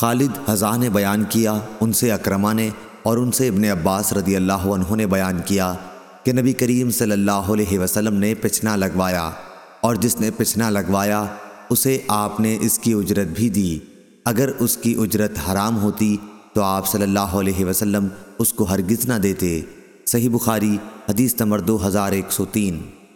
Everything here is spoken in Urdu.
خالد حضا نے بیان کیا، ان سے اکرما نے اور ان سے ابن عباس رضی اللہ عنہ نے بیان کیا کہ نبی کریم صلی اللہ علیہ وسلم نے پچھنا لگوایا اور جس نے پچھنا لگوایا، اسے آپ نے اس کی اجرت بھی دی۔ اگر اس کی اجرت حرام ہوتی تو آپ صلی اللہ علیہ وسلم اس کو ہرگز نہ دیتے۔ صحیح بخاری، حدیث نمبر دو ہزار ایک سو تین۔